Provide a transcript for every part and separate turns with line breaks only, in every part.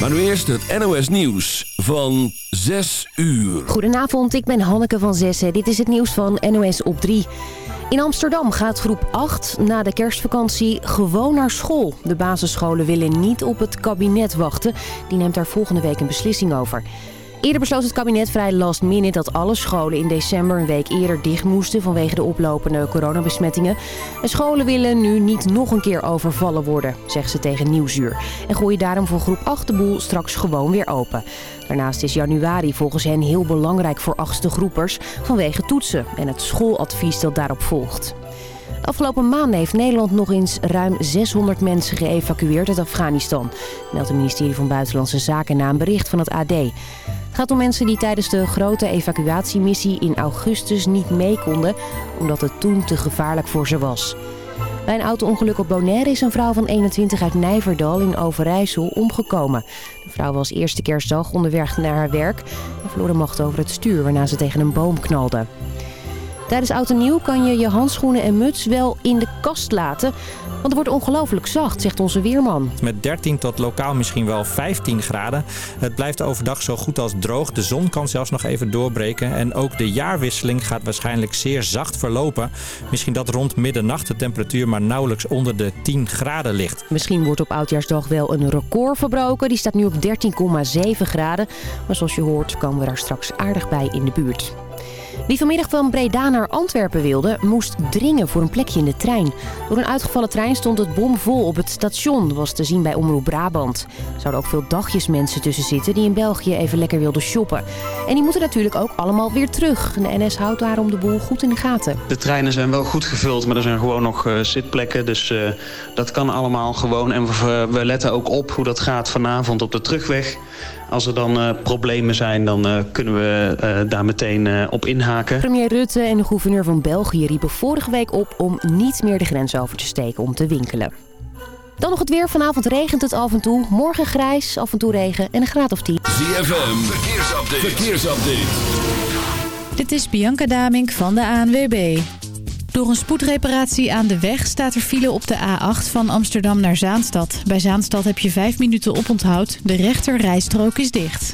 Maar nu eerst het NOS Nieuws van 6 uur.
Goedenavond, ik ben Hanneke van Zessen. Dit is het nieuws van NOS op 3. In Amsterdam gaat groep 8 na de kerstvakantie gewoon naar school. De basisscholen willen niet op het kabinet wachten. Die neemt daar volgende week een beslissing over. Eerder besloot het kabinet vrij last minute dat alle scholen in december een week eerder dicht moesten vanwege de oplopende coronabesmettingen. En scholen willen nu niet nog een keer overvallen worden, zegt ze tegen Nieuwsuur. En gooien daarom voor groep 8 de boel straks gewoon weer open. Daarnaast is januari volgens hen heel belangrijk voor achtste groepers vanwege toetsen en het schooladvies dat daarop volgt. Afgelopen maanden heeft Nederland nog eens ruim 600 mensen geëvacueerd uit Afghanistan. Meldt het ministerie van Buitenlandse Zaken na een bericht van het AD. Gaat om mensen die tijdens de grote evacuatiemissie in augustus niet mee konden... omdat het toen te gevaarlijk voor ze was. Bij een auto-ongeluk op Bonaire is een vrouw van 21 uit Nijverdal in Overijssel omgekomen. De vrouw was eerste kerstdag onderweg naar haar werk en verloor de macht over het stuur waarna ze tegen een boom knalde. Tijdens Oud en Nieuw kan je je handschoenen en muts wel in de kast laten. Want het wordt ongelooflijk zacht, zegt onze weerman.
Met 13 tot lokaal misschien wel 15 graden. Het blijft overdag zo goed als droog. De zon kan zelfs nog even doorbreken. En ook de jaarwisseling gaat waarschijnlijk zeer zacht verlopen. Misschien dat rond middernacht de temperatuur maar nauwelijks onder de 10 graden ligt.
Misschien wordt op Oudjaarsdag wel een record verbroken. Die staat nu op 13,7 graden. Maar zoals je hoort komen we daar straks aardig bij in de buurt. Wie vanmiddag van Breda naar Antwerpen wilde, moest dringen voor een plekje in de trein. Door een uitgevallen trein stond het bomvol op het station, was te zien bij Omroep Brabant. Er zouden ook veel dagjesmensen tussen zitten die in België even lekker wilden shoppen. En die moeten natuurlijk ook allemaal weer terug. De NS houdt daarom de boel goed in de gaten.
De treinen zijn wel goed gevuld, maar er zijn gewoon nog uh, zitplekken. Dus uh, dat kan allemaal gewoon. En we letten ook op hoe dat gaat vanavond op de terugweg. Als er dan uh, problemen zijn, dan uh, kunnen we uh, daar meteen op inhaken.
Premier Rutte en de gouverneur van België riepen vorige week op om niet meer de grens over te steken om te winkelen. Dan nog het weer. Vanavond regent het af en toe. Morgen grijs, af en toe regen en een graad of 10.
ZFM, verkeersupdate. verkeersupdate.
Dit is Bianca Damink van de ANWB. Door een spoedreparatie aan de weg staat er file op de A8 van Amsterdam naar Zaanstad. Bij Zaanstad heb je 5 minuten oponthoud. De rechter rijstrook is dicht.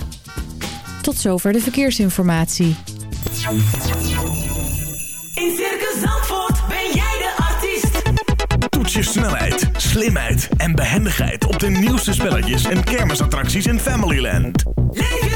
Tot zover de verkeersinformatie.
In Circus Zandvoort ben jij de artiest.
Toets je snelheid, slimheid en behendigheid op de nieuwste spelletjes en kermisattracties in Familyland.
Leef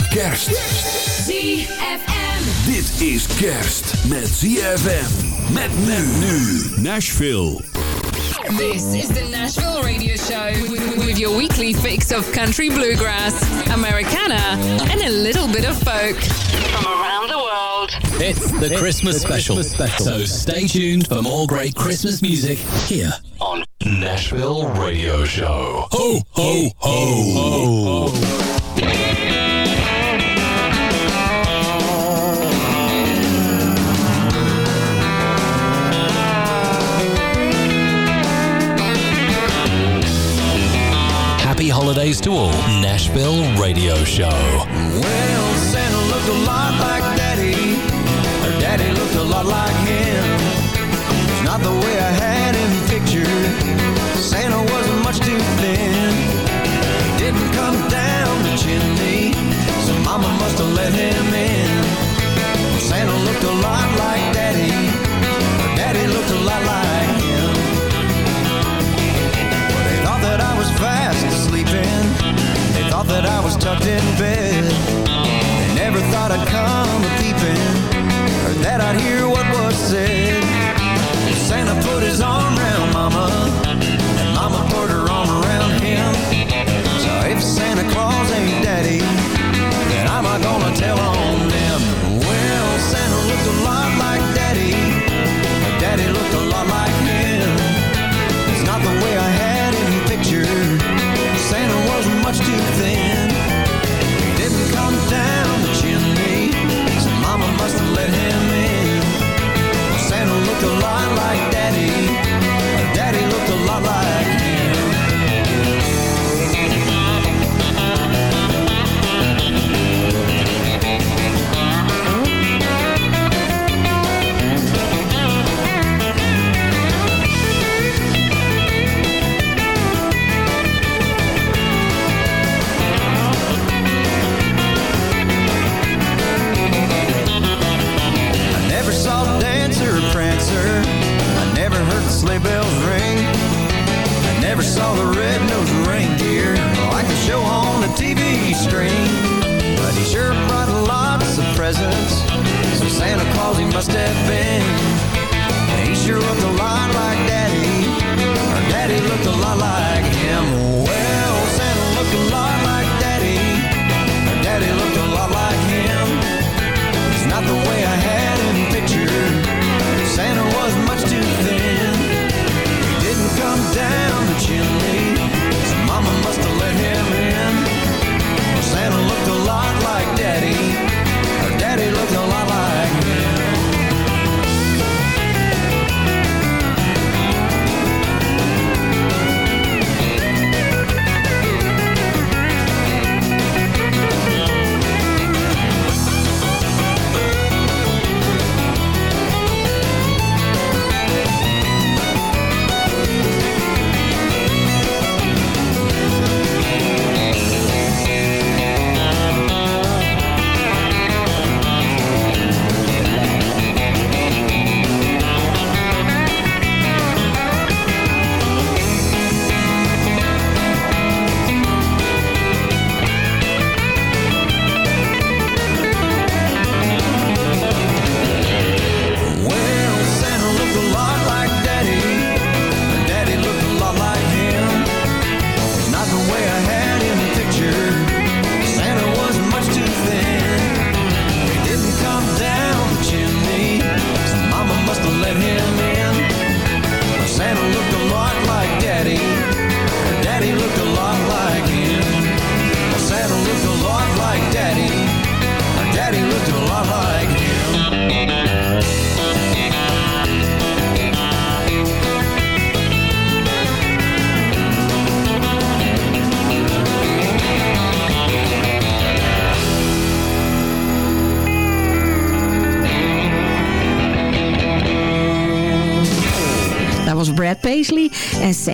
Kerst.
ZFM.
Dit is kerst met ZFM. Met men nu. Nashville.
This is the Nashville Radio Show with, with your weekly fix of country bluegrass, Americana, and a little bit of folk from around the world.
It's the Christmas special. So stay tuned for more great Christmas music here
on Nashville Radio Show. Ho, ho, ho, ho.
Holidays to all. Nashville Radio Show.
Well, Santa looked a lot like Daddy. Daddy looked a lot like him. It's not the way I had him pictured. Santa wasn't much too thin. He didn't come down the chimney. So Mama must have let him in. Santa looked a that I was tucked in bed.
They never thought I'd come a peeping, or that I'd hear what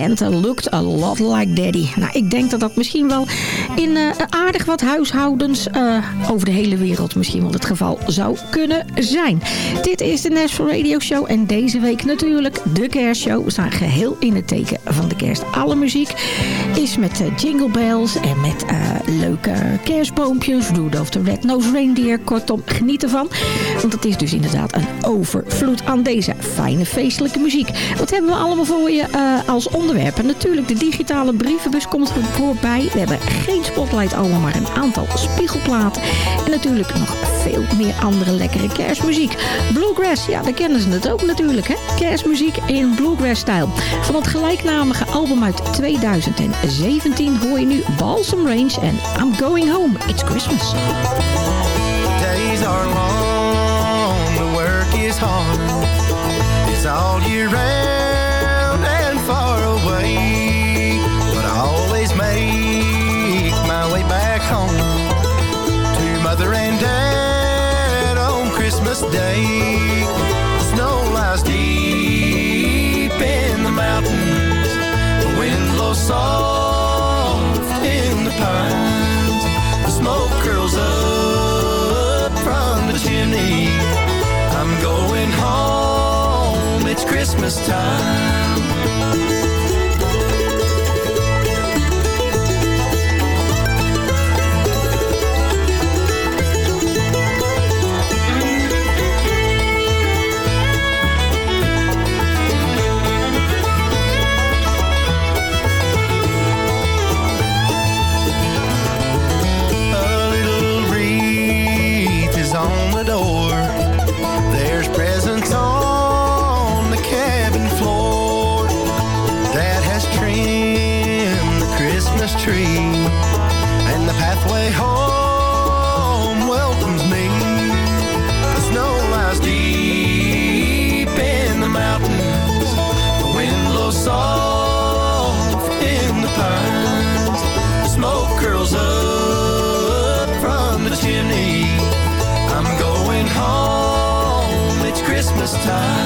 Santa looked a lot like daddy.
Nou, ik denk dat dat misschien wel in eh, aardig wat huishoudens eh, over de hele wereld misschien wel het geval zou kunnen zijn. Dit is de Nashville Radio Show. En deze week natuurlijk de kerstshow. We staan geheel in het teken van de kerst. Alle muziek is met eh, jingle bells en met leuke kerstboompjes. Rudolph the Red-Nosed Reindeer. Kortom, geniet ervan. Want het is dus inderdaad een overvloed aan deze fijne feestelijke muziek. Wat hebben we allemaal voor je eh, als onderwerpen? Natuurlijk, de digitale brievenbus komt voorbij. We hebben geen spotlight allemaal, maar een aantal spiegelplaten. En natuurlijk nog veel meer andere lekkere kerstmuziek. Bluegrass, ja, daar kennen ze het ook natuurlijk, hè? Kerstmuziek in bluegrass-stijl. Van het gelijknamige album uit 2017 hoor je nu Balsam Range en I'm Going Home, It's Christmas.
Days are work is. All year round Christmas time. Time.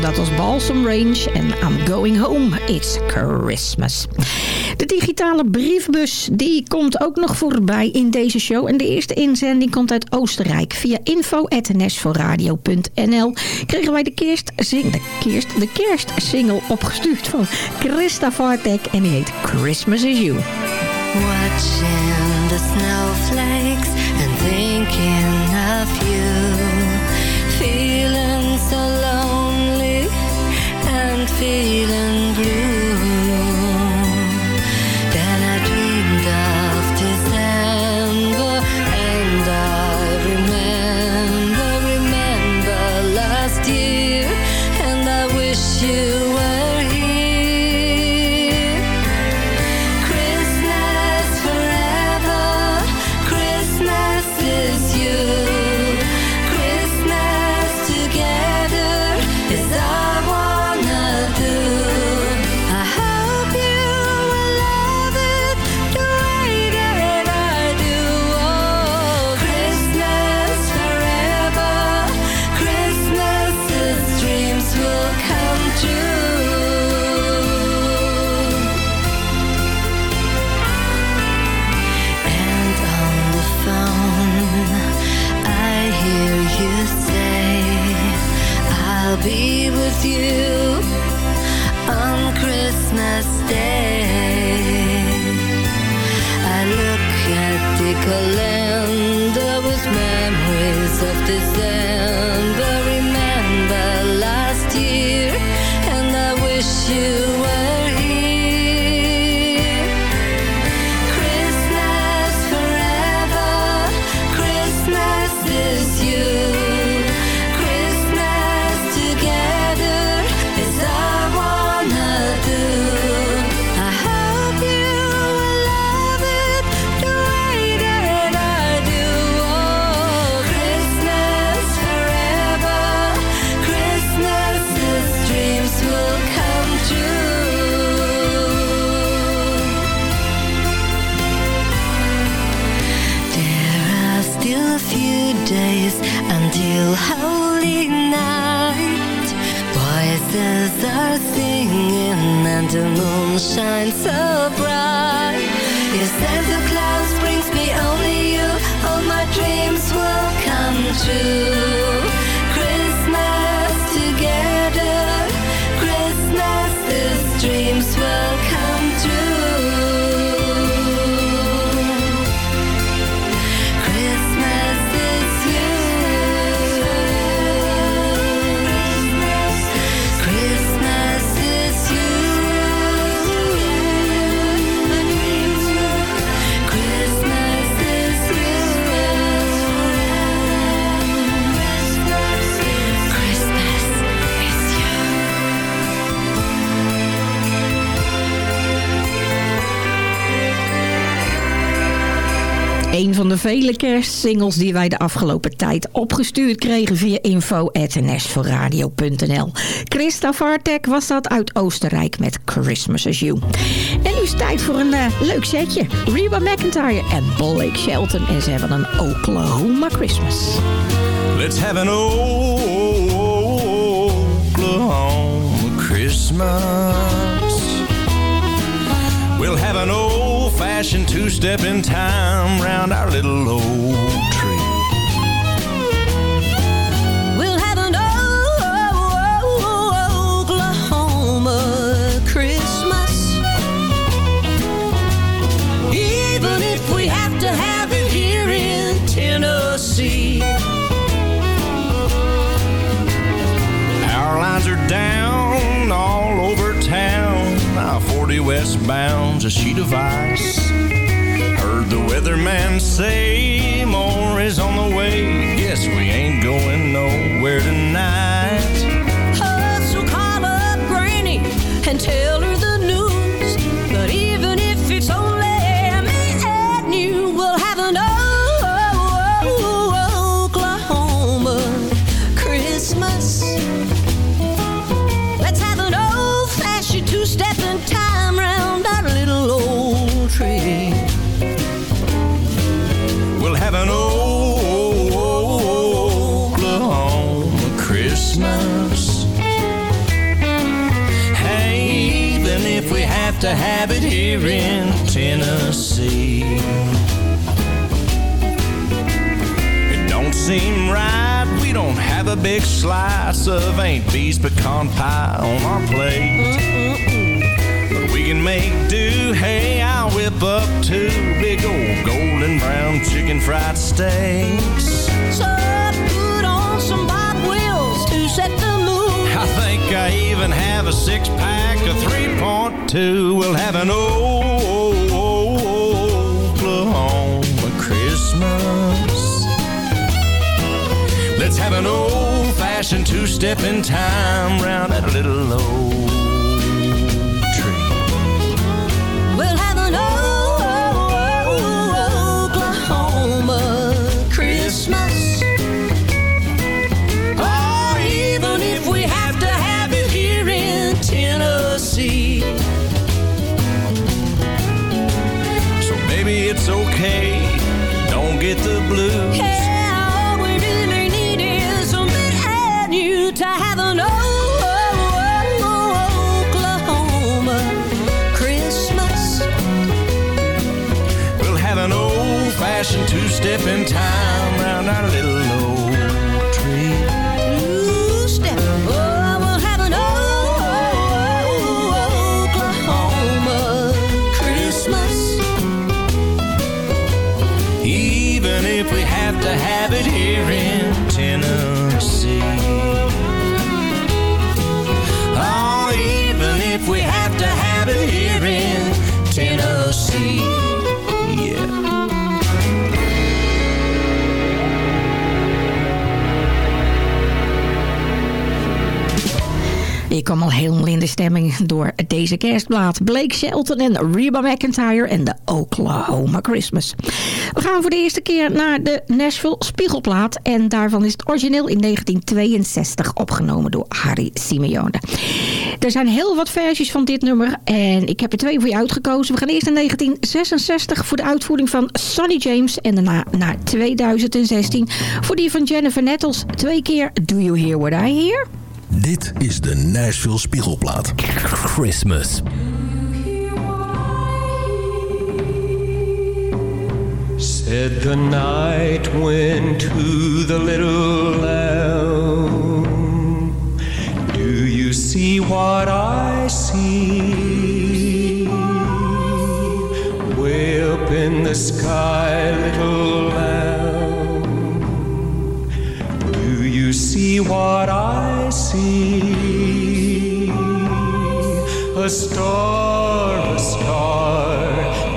Dat was Balsam Range en I'm Going Home. It's Christmas. De digitale briefbus die komt ook nog voorbij in deze show. En de eerste inzending komt uit Oostenrijk. Via info.nsvoorradio.nl kregen wij de, kerst, de, kerst, de kerstsingle opgestuurd van Christa Vartek. En die heet Christmas is You.
Watching the snowflakes and thinking of you. Feeling blue.
Een van de vele kerstsingles die wij de afgelopen tijd opgestuurd kregen via info.nsvoorradio.nl. Christa Vartek was dat uit Oostenrijk met Christmas as You. En nu is het tijd voor een eh, leuk setje. Reba McIntyre en Blake Shelton. En ze hebben een Oklahoma Christmas.
Let's have an Oklahoma Christmas. We'll have an old-fashioned two-step in time round our little old 40 westbound's a sheet of ice. Heard the weatherman say more is on the way. Guess we ain't going nowhere tonight.
Christmas. Hey, even if we have
to have it here in Tennessee. It don't seem right, we don't have a big slice of Aunt Bee's pecan pie on our plate. But we can make do, hey, I'll whip up two big old golden brown chicken fried steaks.
So
even have a six pack of 3.2. We'll have an old Oklahoma Christmas. Let's have an old fashioned two step in time round that little old okay. Don't get the blues.
Yeah, all we really need is a bit and you to have an Oklahoma Christmas.
We'll have an old fashioned two step in time
Ik kwam al helemaal in de stemming door deze kerstplaat. Blake Shelton en Reba McIntyre en de Oklahoma Christmas. We gaan voor de eerste keer naar de Nashville Spiegelplaat. En daarvan is het origineel in 1962 opgenomen door Harry Simeone. Er zijn heel wat versies van dit nummer. En ik heb er twee voor je uitgekozen. We gaan eerst in 1966 voor de uitvoering van Sonny James. En daarna naar 2016 voor die van Jennifer Nettles. Twee keer Do You Hear What I Hear?
Dit is de Nashville Spiegelplaat.
Christmas.
Said the night went to the little lamb. Do you see what I see? Way up in the sky, little lamb. You see what I see? A star, a star,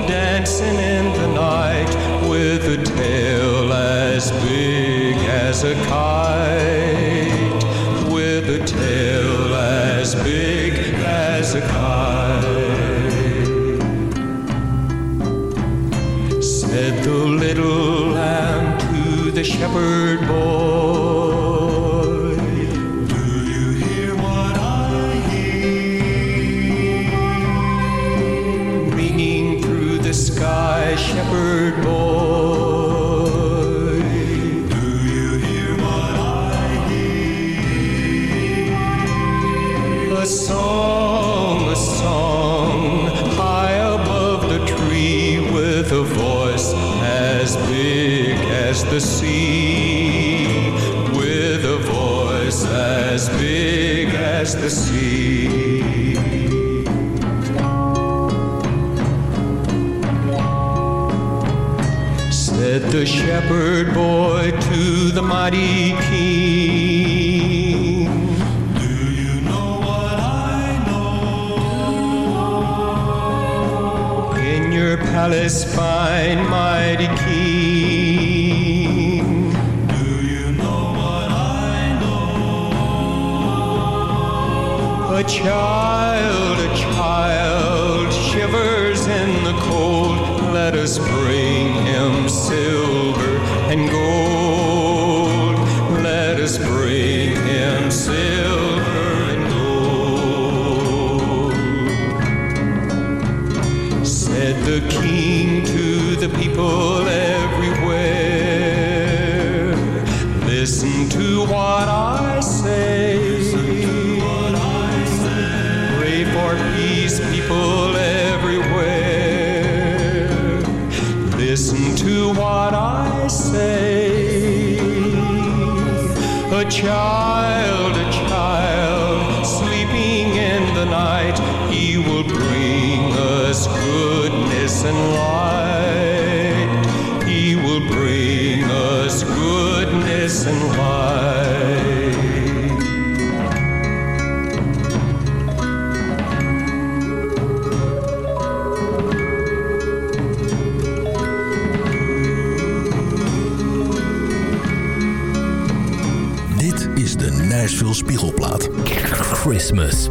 dancing in the night with a tail as big as a kite. With a tail as big as a kite. Said the little lamb to the shepherd boy. Shepherd boy. Do you hear what I hear? A song, a song, high above the tree with a voice as big as the sea. With a voice as big as the sea. The shepherd boy to the mighty king. Do you know what I know? In your palace fine, mighty king. Do you know what I know? A child, a child shivers in the cold. Let us bring him silver people everywhere. Listen to what I say. Pray for peace, people everywhere. Listen to what I say. A child.
Christmas.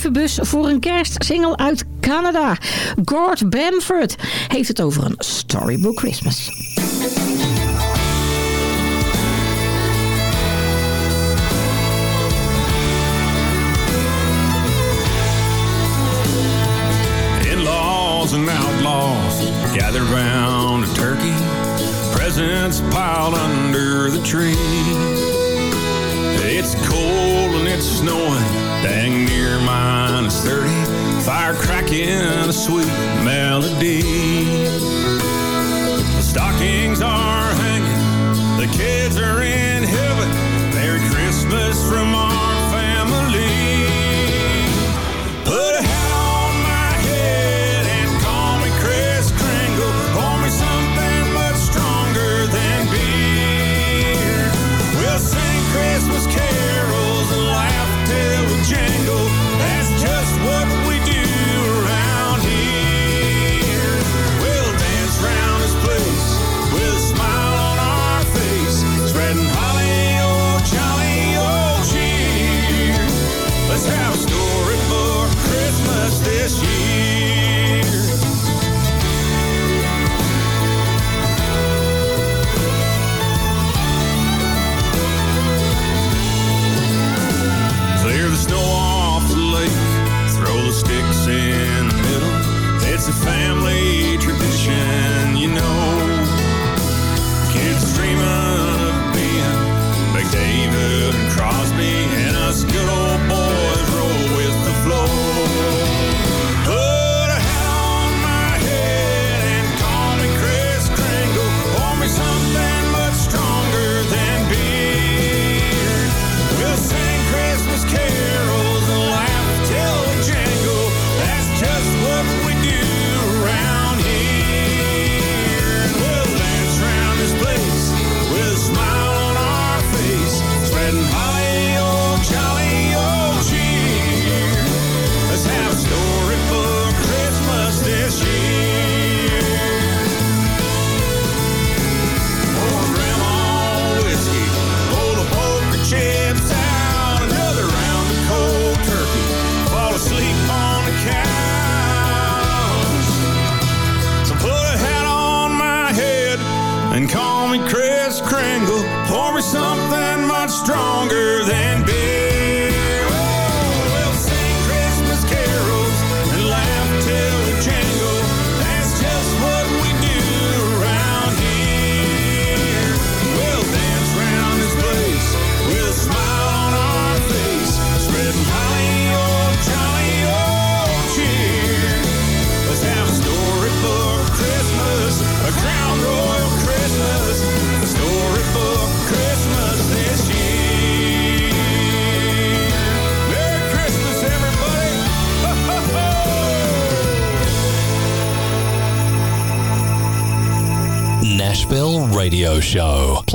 brievenbus voor een kerstsingle uit Canada. Gord Bamford heeft het over een storybook Christmas.
Inlaws and outlaws gather round a turkey Presents piled under the tree It's cold and it's snowing fire cracking a sweet melody. The stockings are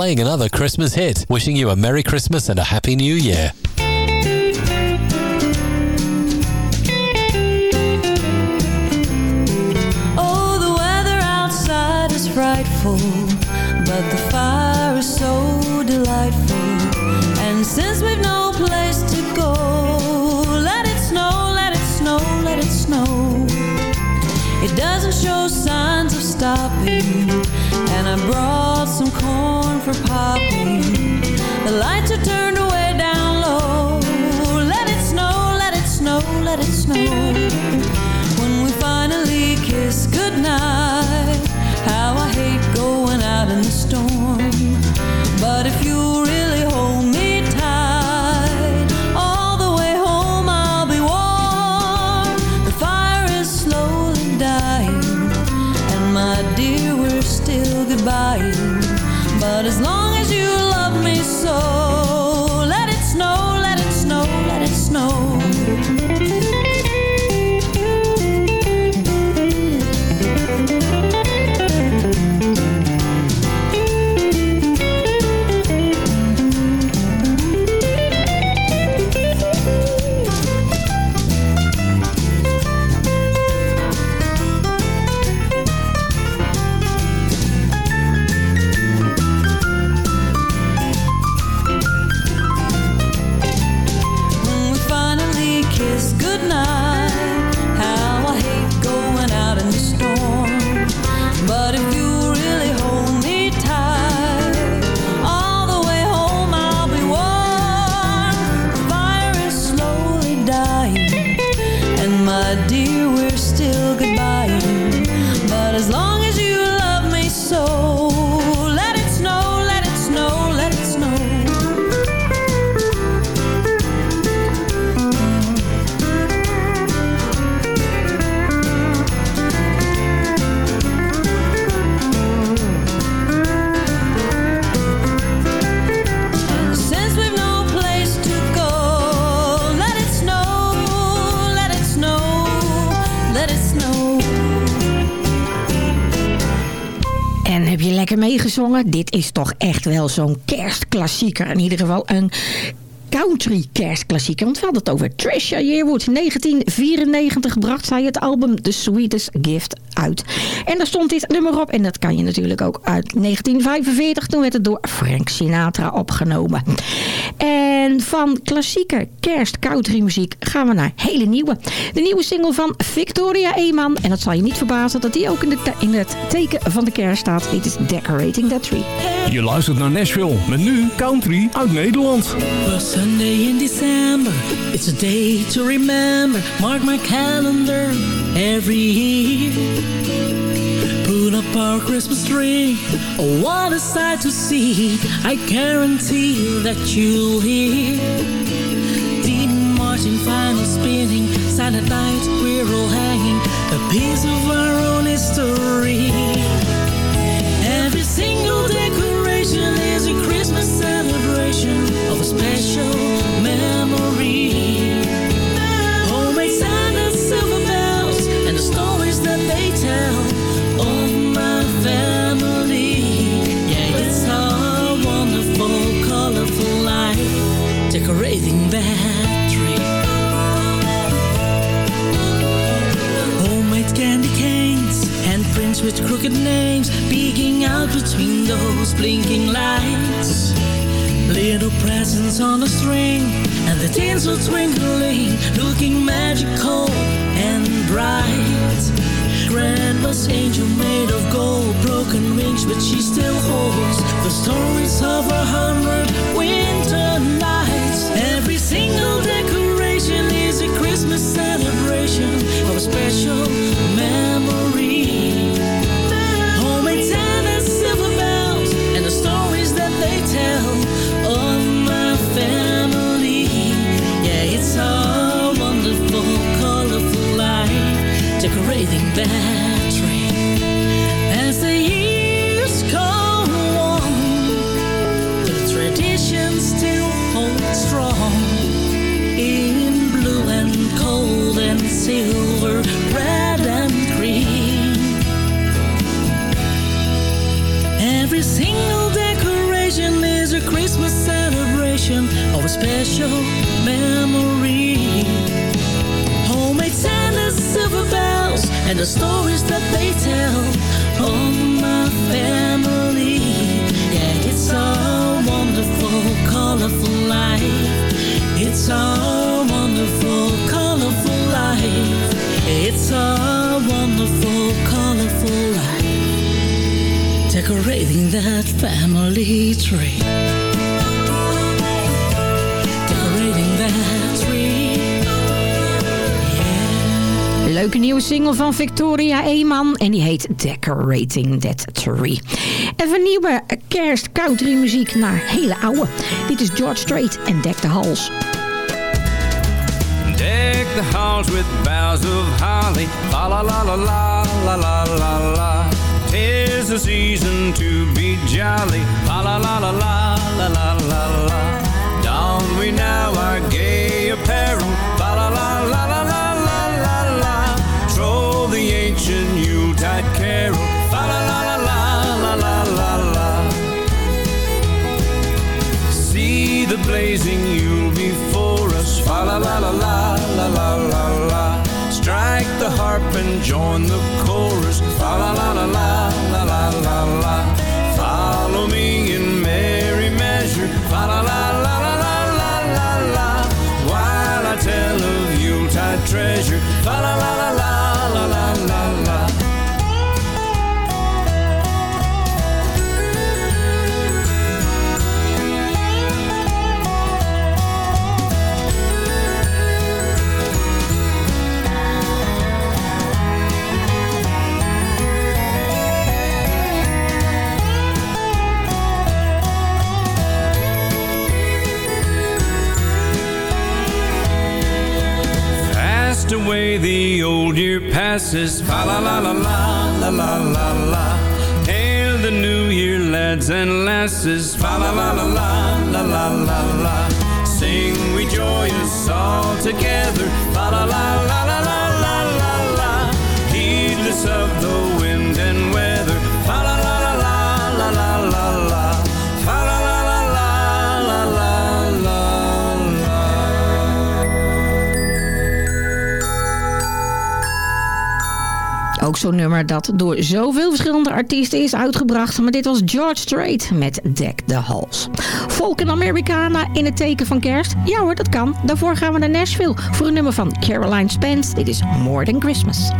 Playing another Christmas hit. Wishing you a Merry Christmas and a Happy New Year.
Oh, the weather outside is frightful, but the fire is so delightful. And since we've no place to go, let it snow, let it snow, let it snow. It doesn't show signs of stopping, and I brought some
Dit is toch echt wel zo'n kerstklassieker. In ieder geval een country kerstklassieker. Want we hadden het over Trisha Yearwood. 1994 bracht zij het album The Sweetest Gift uit. En daar stond dit nummer op. En dat kan je natuurlijk ook uit 1945. Toen werd het door Frank Sinatra opgenomen. En van klassieke kerst country muziek gaan we naar hele nieuwe. De nieuwe single van Victoria Eeman. En dat zal je niet verbazen dat die ook in, de in het teken van de kerst staat. Dit is Decorating That Tree.
Je luistert naar Nashville met nu country uit Nederland.
Sunday in December, it's a day to remember. Mark my calendar every year. Put up our Christmas tree. Oh, what a sight to see. I guarantee that you'll hear. Deep marching, final spinning. Silent night, we're all hanging. A piece of our own history. Every single decoration is a Christmas celebration of a special memory. Homemade Santa silver bells and the stories that they tell of my family. Yeah, it's a wonderful, colorful life decorating that tree. Homemade candy canes with crooked names peeking out between those blinking lights. Little presents on a string and the tinsel twinkling, looking magical and bright. Grandma's angel made of gold broken wings, but she still holds the stories of a hundred special memory. Homemade Santa's silver bells and the stories that they tell of my family. Yeah, it's a wonderful, colorful life. It's a wonderful, colorful life. It's a wonderful, colorful life. Decorating that family tree.
leuke nieuwe single van Victoria Eeman. En die heet Decorating That Tree. Even van nieuwe kerst-country muziek naar hele oude. Dit is George Strait en Deck the Halls.
Deck the halls with boughs of holly. La la la la la la la la Tis the season to be jolly. La la la la la la la la. Down we now harp and join the chorus. La la la la la la la la. Follow me in merry measure. La la la la la la la la. While I tell of Yuletide treasure. La la la. The old year passes. Fa la la la la la la la la. Hail the new year, lads and lasses. Fa la la la la la la la la. Sing we joyous all together. Fa la la la la la la la. Heedless of the wind
Ook zo'n nummer dat door zoveel verschillende artiesten is uitgebracht. Maar dit was George Strait met Deck the Halls. Folk en Americana in het teken van kerst? Ja hoor, dat kan. Daarvoor gaan we naar Nashville voor een nummer van Caroline Spence. Dit is More Than Christmas.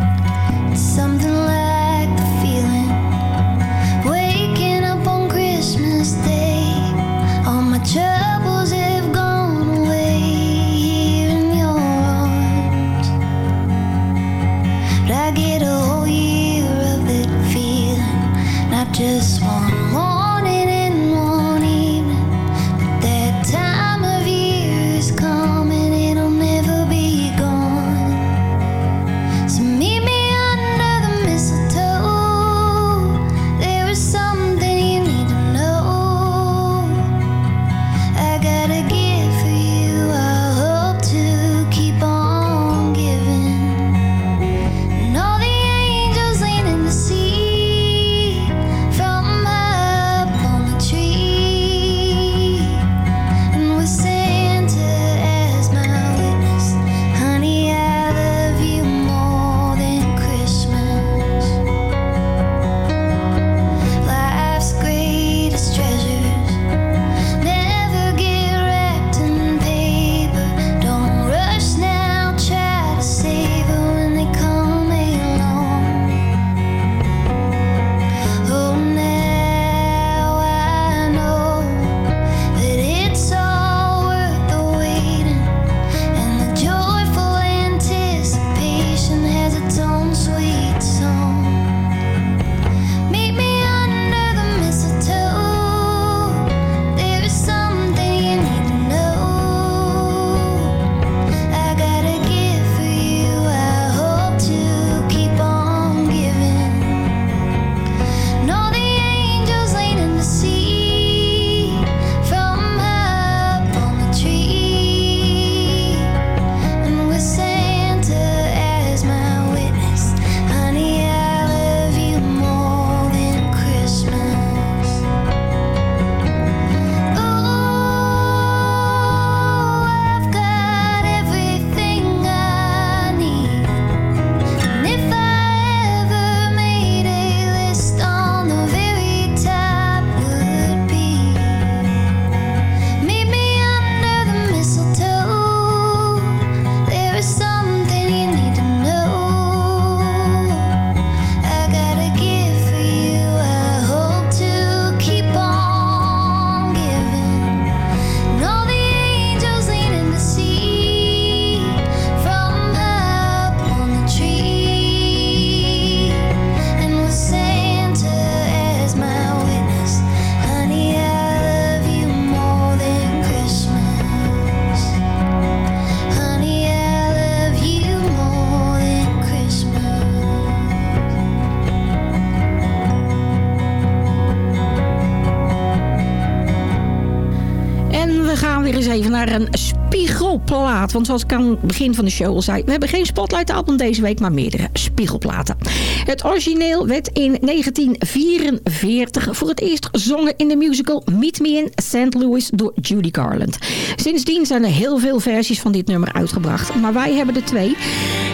Want zoals ik aan het begin van de show al zei... we hebben geen Spotlight album deze week, maar meerdere spiegelplaten. Het origineel werd in 1944 voor het eerst gezongen in de musical Meet Me in St. Louis door Judy Garland. Sindsdien zijn er heel veel versies van dit nummer uitgebracht, maar wij hebben er twee.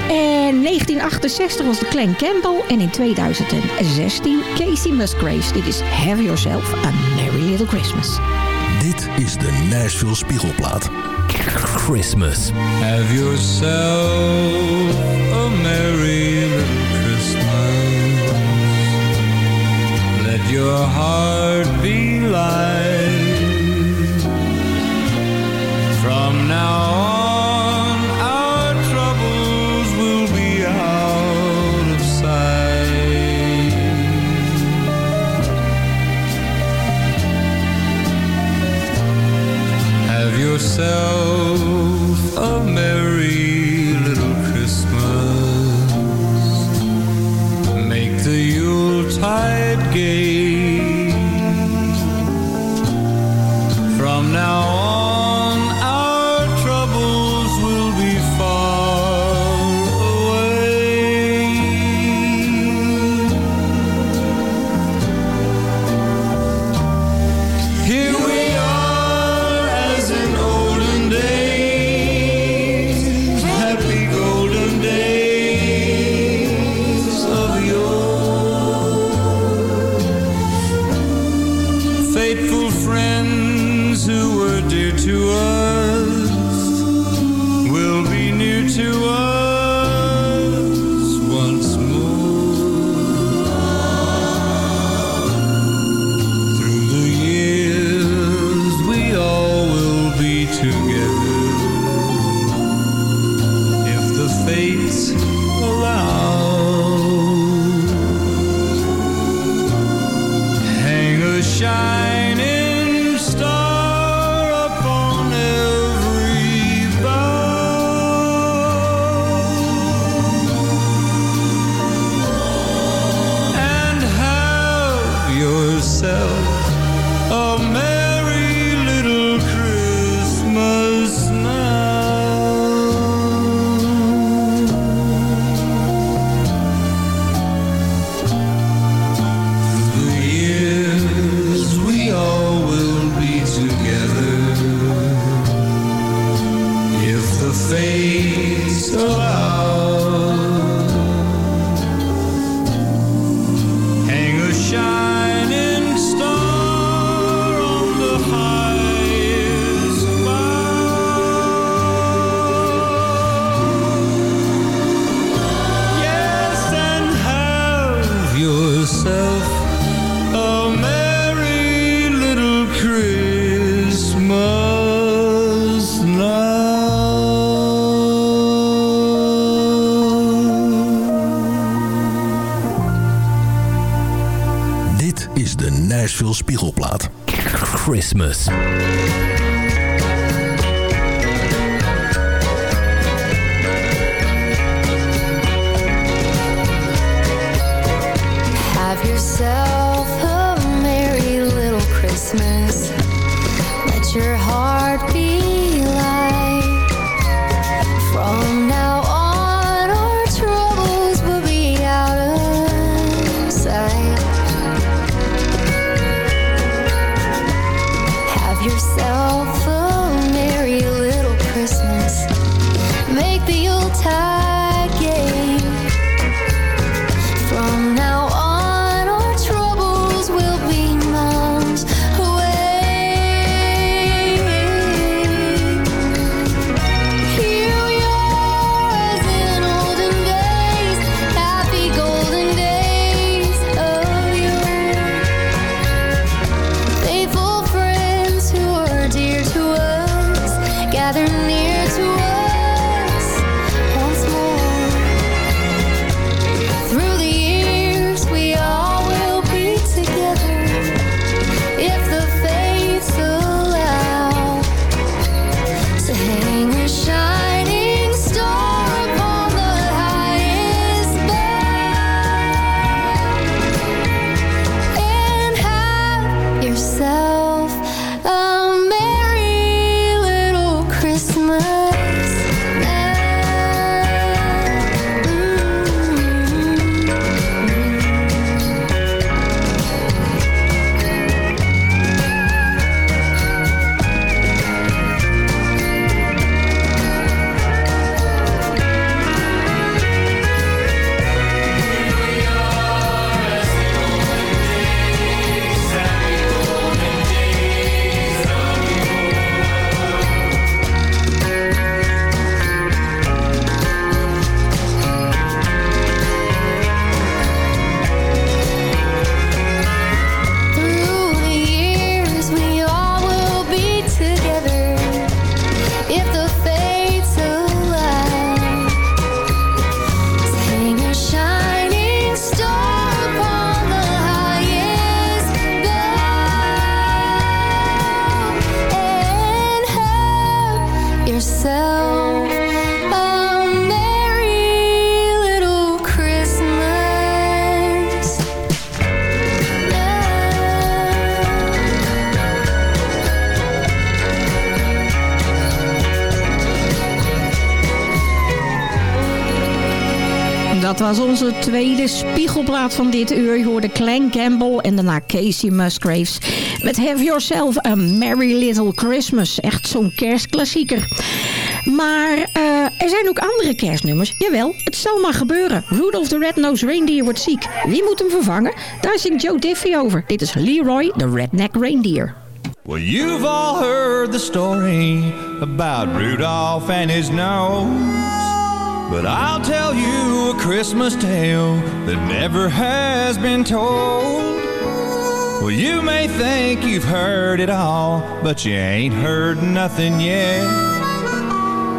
En 1968 was de Clan Campbell en in 2016 Casey Musgraves. Dit is Have Yourself a Merry Little Christmas.
Dit is de Nashville Spiegelplaat.
Christmas.
Have yourself a merry little Christmas. Let your heart be light. Yuletide
was onze tweede spiegelplaat van dit uur. Je hoorde Clan Campbell en daarna Casey Musgraves. Met Have Yourself a Merry Little Christmas. Echt zo'n kerstklassieker. Maar eh, er zijn ook andere kerstnummers. Jawel, het zal maar gebeuren. Rudolph the Red-Nosed Reindeer wordt ziek. Wie moet hem vervangen? Daar zingt Joe Diffie over. Dit is Leroy the Redneck Reindeer.
Well, you've all heard the story about Rudolph and his nose. But I'll tell you a Christmas tale that never has been told. Well, you may think you've heard it all, but you ain't heard nothing yet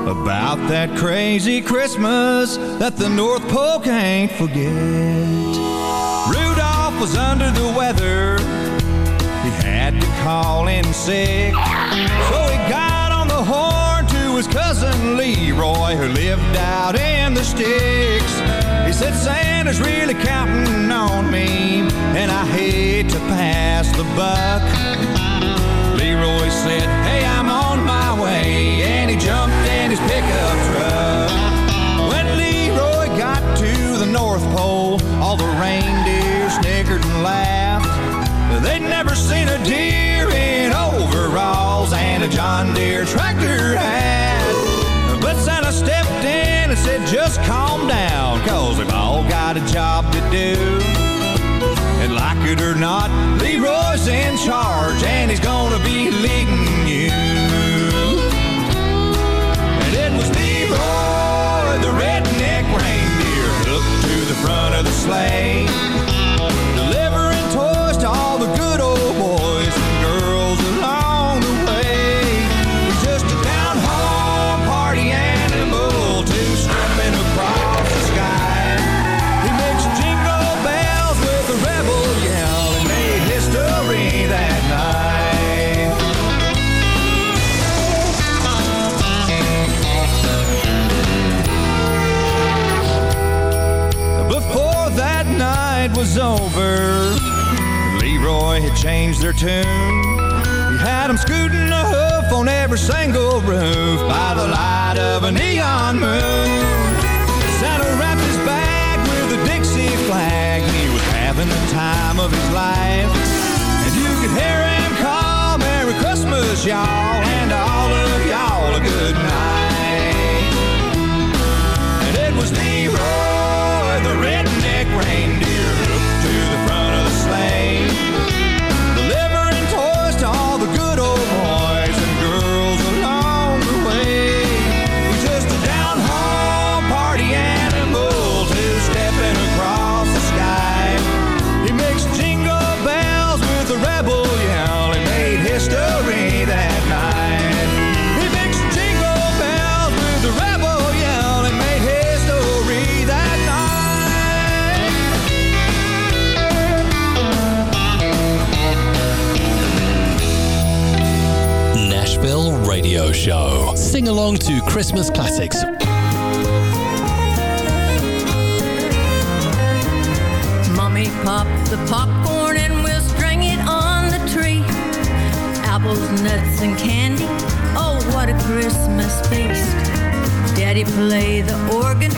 about that crazy Christmas that the North Pole can't forget. Rudolph was under the weather. He had to call in sick. So his cousin Leroy, who lived out in the sticks. He said, Santa's really counting on me, and I hate to pass the buck. Leroy said, Hey, I'm on my way, and he jumped in his pickup truck. When Leroy got to the North Pole, all the reindeer snickered and laughed. They'd never seen a deer in overalls and a John Deere tractor hat. But Santa stepped in and said, just calm down, cause we've all got a job to do. And like it or not, Leroy's in charge and he's gonna be leading you. And it was Leroy, the redneck reindeer, hooked to the front of the sleigh.
Play the organ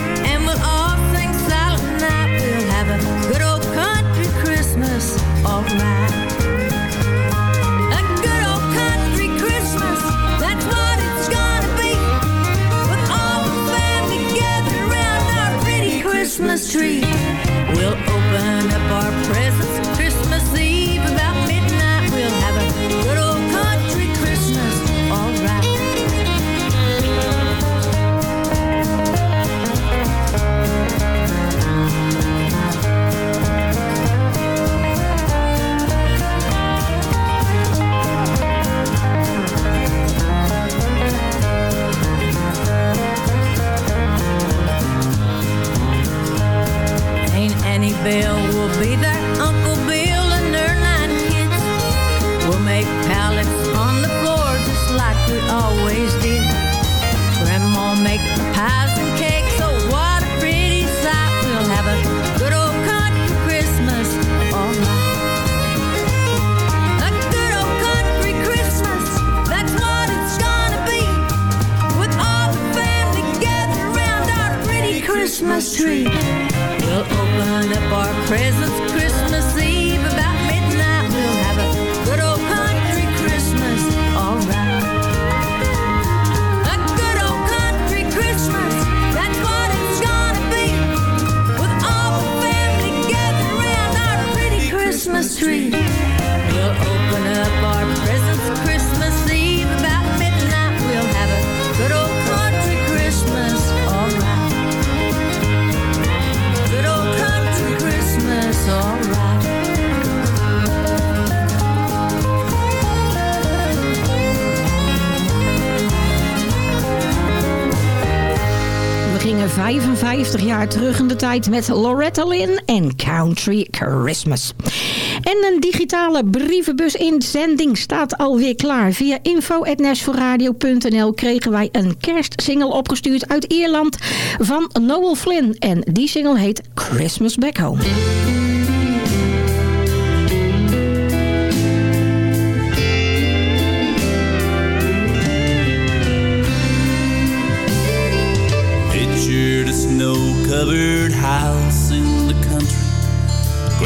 55 jaar terug in de tijd met Loretta Lynn en Country Christmas. En een digitale brievenbus-inzending staat alweer klaar. Via info.nashvilleradio.nl kregen wij een kerstsingle opgestuurd uit Ierland van Noel Flynn. En die single heet Christmas Back Home.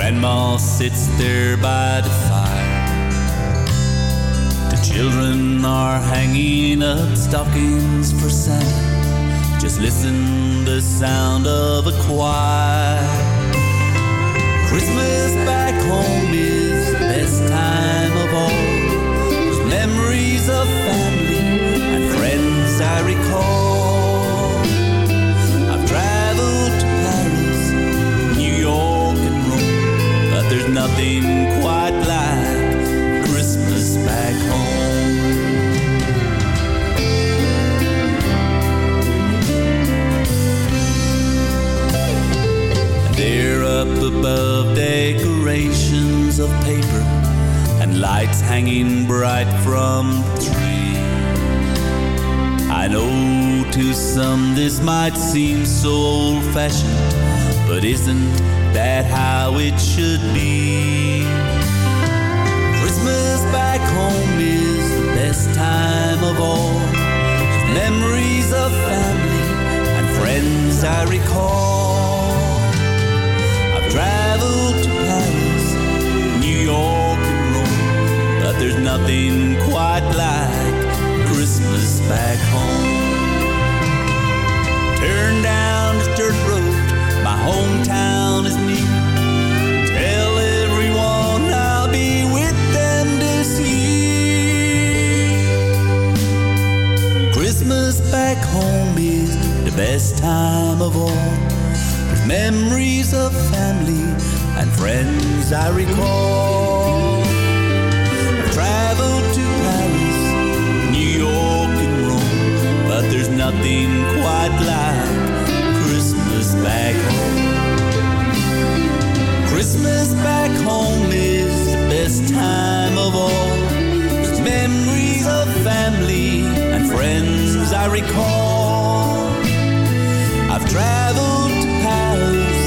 Grandma sits there by the fire. The children are hanging up stockings for Santa. Just listen the sound of a choir. Christmas back home is the best time of all. There's memories of nothing quite like Christmas back home. There up above decorations of paper and lights hanging bright from the tree. I know to some this might seem so old fashioned, but isn't that how it should be? Christmas back home is the best time of all. Memories of family and friends I recall. I've traveled to Paris, New York, and Rome, but there's nothing quite like Christmas back home. Turn down hometown is near. Tell everyone I'll be with them this year. Christmas back home is the best time of all. There's memories of family and friends I recall. I've traveled to Paris, New York, and Rome, but there's nothing quite like back home. Christmas back home is the best time of all. There's memories of family and friends I recall. I've traveled to Paris,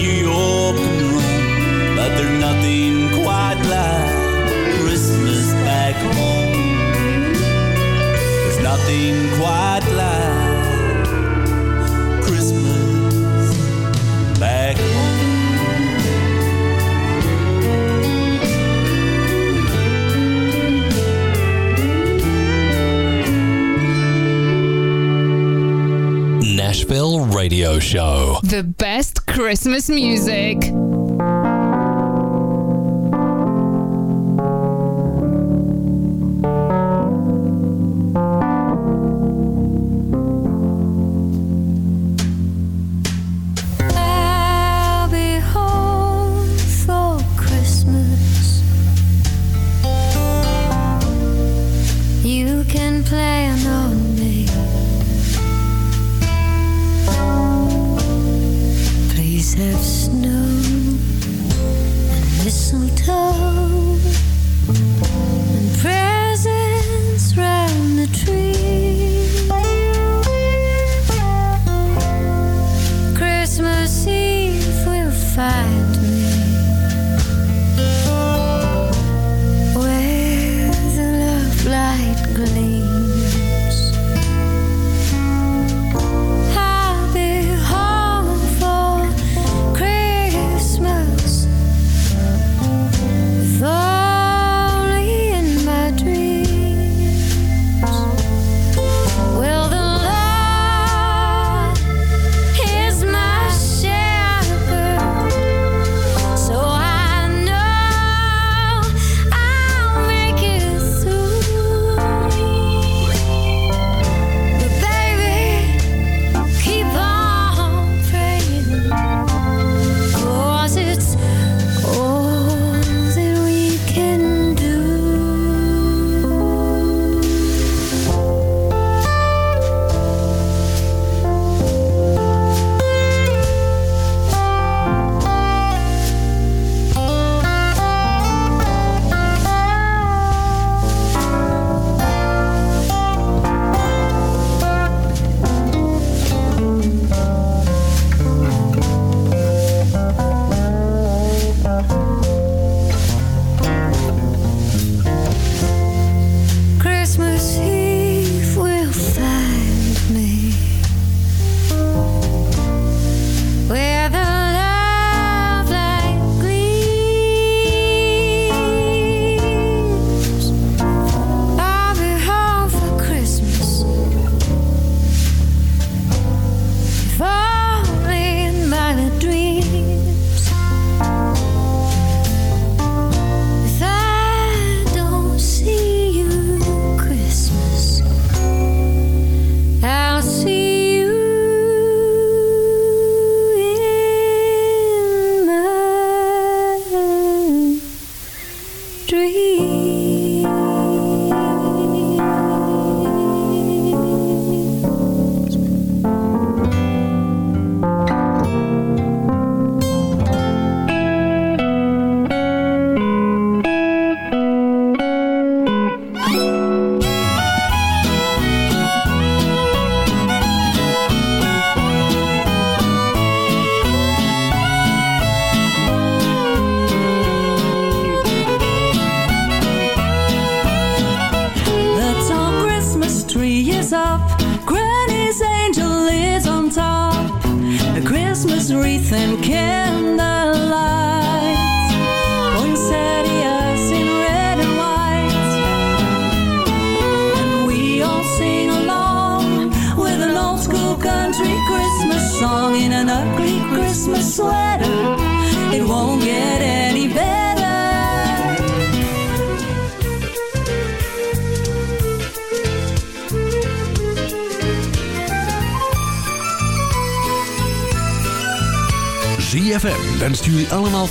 New York, and Rome, but there's nothing quite like Christmas back home. There's nothing quite
Radio Show.
The best Christmas music.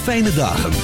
fijne dagen.